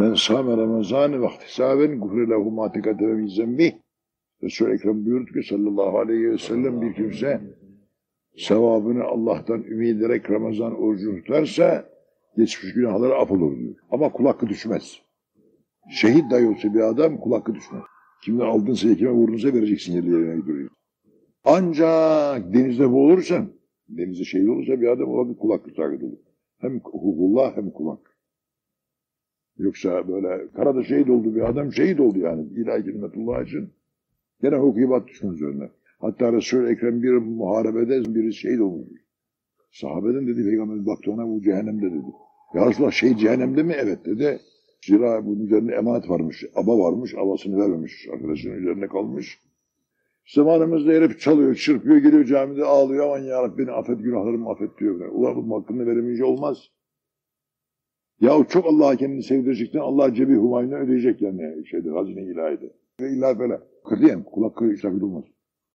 Ben sâme Ramazan ve ihtisaben gufre lehu ma tekademe min zembih. Resul-i Ekrem buyurdu ki sallallahu aleyhi ve sellem bir kimse sevabını Allah'tan ümit ederek Ramazan orucunu tutarsa geçmiş günahları af olur diyor. Ama kul hakkı düşmez. Şehit dahi olsa bir adam kul hakkı düşmez. Kimden aldınsa kime vurdunsa vereceksin yerli yerine göre. Ancak denizde boğulursan, denizde şehit olursa bir adam o vakit kul hakkı sakit olur. Hem hukukullah hem kul hakkı. Yoksa böyle karada şehit oldu bir adam şehit oldu yani ilahi kelimetullah için. Gene hukubat düşmüş üzerine. Hatta Resul-i Ekrem bir muharebede biri şehit olmuş. Sahabeden dedi Peygamber baktı ona bu cehennemde dedi. Ya Resulallah şey cehennemde mi? Evet dedi. Zira bunun üzerine emanet varmış. Aba varmış. Abasını vermemiş. Arkadaşının üzerine kalmış. Zamanımızda herif çalıyor, çırpıyor, geliyor camide ağlıyor. Aman ya beni affet, günahlarımı affet diyor. Ulan bunun hakkını veremeyince olmaz. Ya çok Allah'a kendini sevdirecekten Allah cebi humayını ödeyecek yani şeyde hazine ilahide. Ve illa böyle. Katiyen kul hakkı işaret olmaz.